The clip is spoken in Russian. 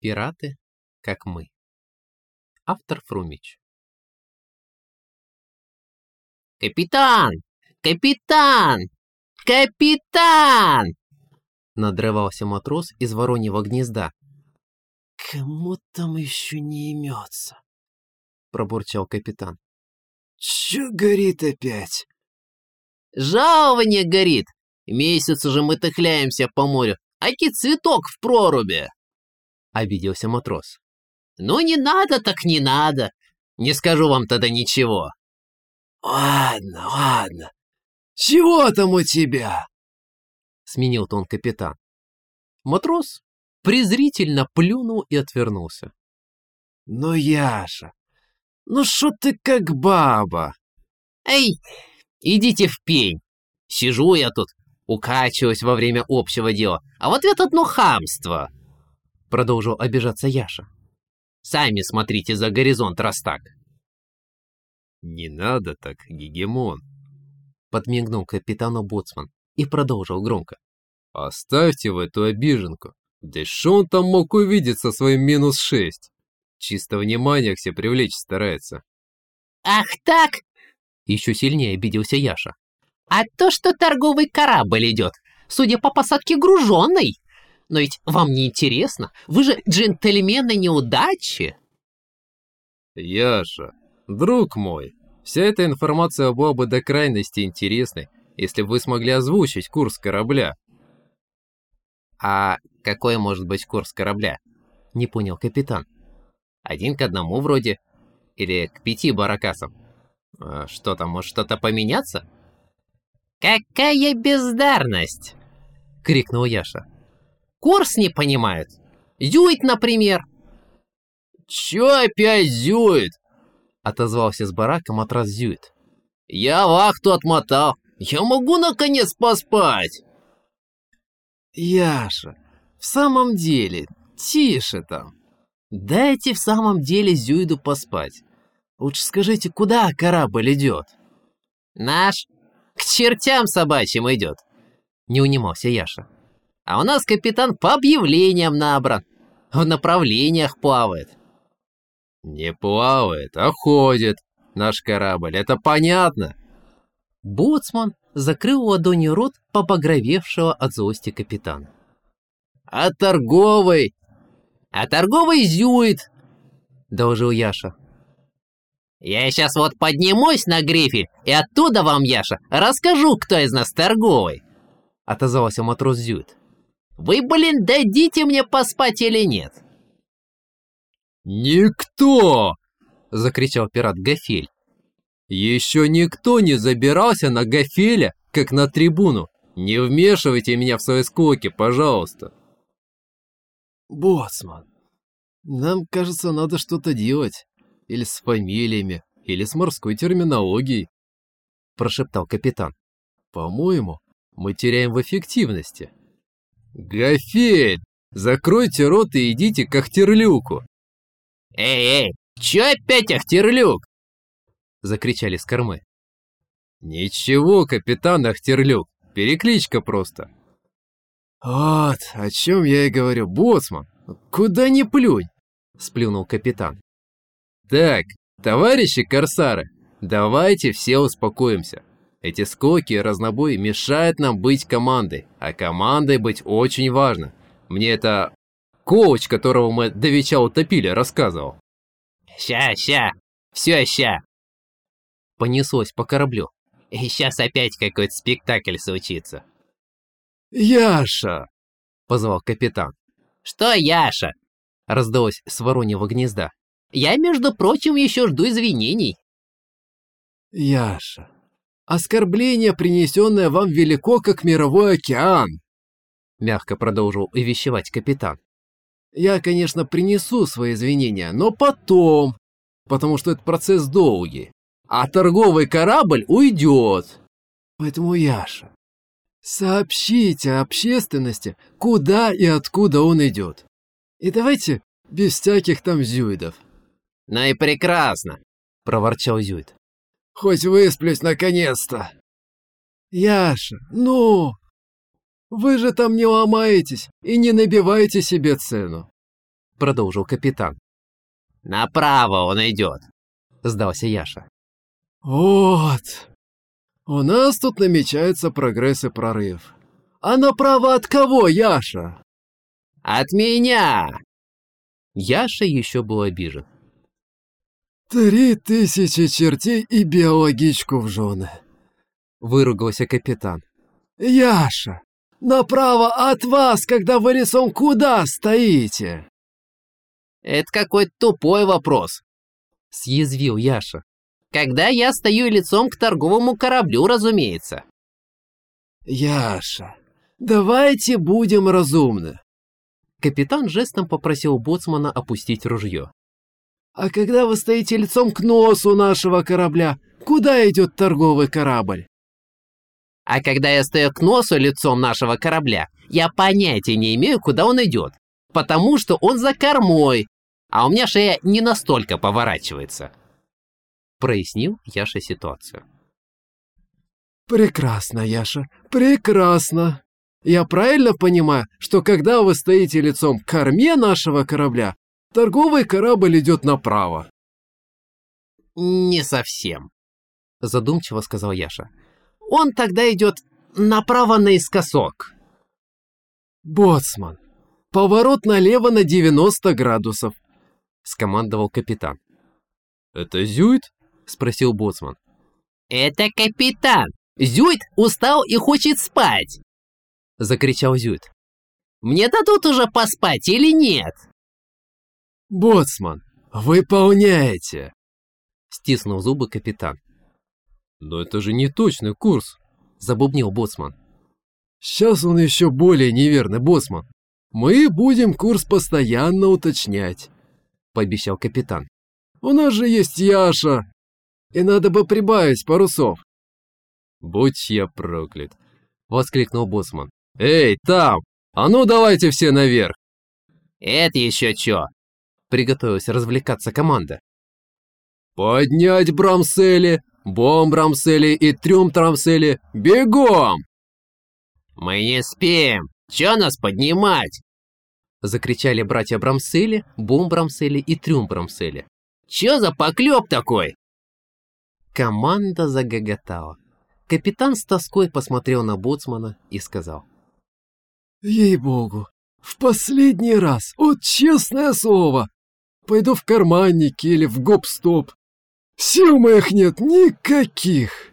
Пираты, как мы. Автор Фрумич. «Капитан! Капитан! Капитан!» Надрывался матрос из вороньего гнезда. «Кому там еще не имется?» Пробурчал капитан. «Че горит опять?» «Жалование горит! Месяц уже мы тыхляемся по морю, аки цветок в проруби!» Обиделся матрос. «Ну не надо, так не надо! Не скажу вам тогда ничего!» «Ладно, ладно. Чего там у тебя?» Сменил тон капитан. Матрос презрительно плюнул и отвернулся. «Ну, Яша, ну что ты как баба?» «Эй, идите в пень! Сижу я тут, укачиваюсь во время общего дела, а вот это одно хамство!» Продолжил обижаться Яша. «Сами смотрите за горизонт, раз так!» «Не надо так, гегемон!» Подмигнул капитану Боцман и продолжил громко. «Оставьте в эту обиженку. Да что он там мог увидеть со своим минус шесть? Чисто внимание к себе привлечь старается». «Ах так! Еще сильнее обиделся Яша. А то, что торговый корабль идет, судя по посадке, груженный. Но ведь вам не интересно? Вы же джентльмены неудачи!» «Яша, друг мой, вся эта информация была бы до крайности интересной, если бы вы смогли озвучить курс корабля». «А какой может быть курс корабля?» Не понял капитан. Один к одному вроде. Или к пяти баракасам. А что там, может что-то поменяться? «Какая бездарность!» — крикнул Яша. «Курс не понимают. Зюит, например». «Чё опять зюит?» — отозвался с барака матрас Зюит. «Я вахту отмотал. Я могу наконец поспать!» «Яша, в самом деле, тише там. Дайте в самом деле Зюиду поспать. Лучше скажите, куда корабль идет?» «Наш к чертям собачьим идет!» Не унимался Яша. «А у нас капитан по объявлениям набран. В направлениях плавает». «Не плавает, а ходит наш корабль, это понятно!» Боцман закрыл ладонью рот побагровевшего от злости капитана. «А торговый?» «А торговый зюит!» — доложил Яша. «Я сейчас вот поднимусь на грифель, и оттуда вам, Яша, расскажу, кто из нас торговый!» — отозвался матрос Зюит. «Вы, блин, дадите мне поспать или нет?» «Никто!» — закричал пират Гафель. «Еще никто не забирался на Гафеля, как на трибуну. Не вмешивайте меня в свои скоки, пожалуйста!» «Боцман, нам кажется, надо что-то делать. Или с фамилиями, или с морской терминологией», — прошептал капитан. «По-моему, мы теряем в эффективности». «Гафель, закройте рот и идите к Ахтерлюку!» «Эй, эй, чё опять Ахтерлюк?» — закричали с кормы. «Ничего, капитан Ахтерлюк, перекличка просто». «Вот, о чем я и говорю, боцман, куда ни плюнь!» — сплюнул капитан. «Так, товарищи корсары, давайте все успокоимся. Эти скоки и разнобой мешают нам быть командой, а командой быть очень важно. Мне это коуч, которого мы до вечера утопили, рассказывал». «Ща, ща, все ща!» Понеслось по кораблю. И сейчас опять какой-то спектакль случится. «Яша!» — позвал капитан. «Что, Яша?» — раздалось с вороньего гнезда. «Я, между прочим, еще жду извинений». «Яша, оскорбление, принесенное вам велико, как мировой океан!» Мягко продолжил увещевать капитан. «Я, конечно, принесу свои извинения, но потом, потому что это процесс долгий, а торговый корабль уйдет. Поэтому, Яша, сообщите общественности, куда и откуда он идет. И давайте без всяких там зюидов». «Ну и прекрасно!» — проворчал Зюид. Хоть высплюсь наконец-то. Яша, ну, вы же там не ломаетесь и не набиваете себе цену. продолжил капитан. Направо он идет. Сдался Яша. Вот. У нас тут намечается прогресс и прорыв. А направо от кого, Яша? От меня! Яша еще был обижен. Три тысячи чертей и биологичку в жены. Выругался капитан. Яша, направо от вас, когда вы лицом куда стоите? Это какой-то тупой вопрос. Съязвил Яша. Когда я стою лицом к торговому кораблю, разумеется. Яша, давайте будем разумны. Капитан жестом попросил боцмана опустить ружье. А когда вы стоите лицом к носу нашего корабля, куда идет торговый корабль? А когда я стою к носу лицом нашего корабля, я понятия не имею, куда он идет. Потому что он за кормой, а у меня шея не настолько поворачивается. Прояснил Яша ситуацию. Прекрасно, Яша, прекрасно. Я правильно понимаю, что когда вы стоите лицом к корме нашего корабля, торговый корабль идет направо? Не совсем. Задумчиво сказал Яша. Он тогда идет направо наискосок. Боцман, поворот налево на 90 градусов. Скомандовал капитан. Это Зюит? Спросил боцман. Это капитан. Зюит устал и хочет спать. Закричал Зюит. Мне дадут уже поспать или нет? Боцман, выполняете. Стиснул зубы капитан. Но это же не точный курс. Забубнил боцман. Сейчас он еще более неверный, боцман. Мы будем курс постоянно уточнять. Пообещал капитан. У нас же есть Яша. И надо бы прибавить парусов. Будь я проклят. Воскликнул боцман. Эй, там! А ну давайте все наверх! Это еще чё? Приготовилась развлекаться команда. Поднять брамсели, бомбрамсели и трюм-трамсели. Бегом! Мы не спим. Чё нас поднимать? Закричали братья Брамсели, Бом Брамсели и Трюм Брамсели. Чё за поклёп такой? Команда загоготала. Капитан с тоской посмотрел на боцмана и сказал. Ей-богу, в последний раз, вот честное слово, пойду в карманники или в гоп-стоп. Сил моих нет никаких.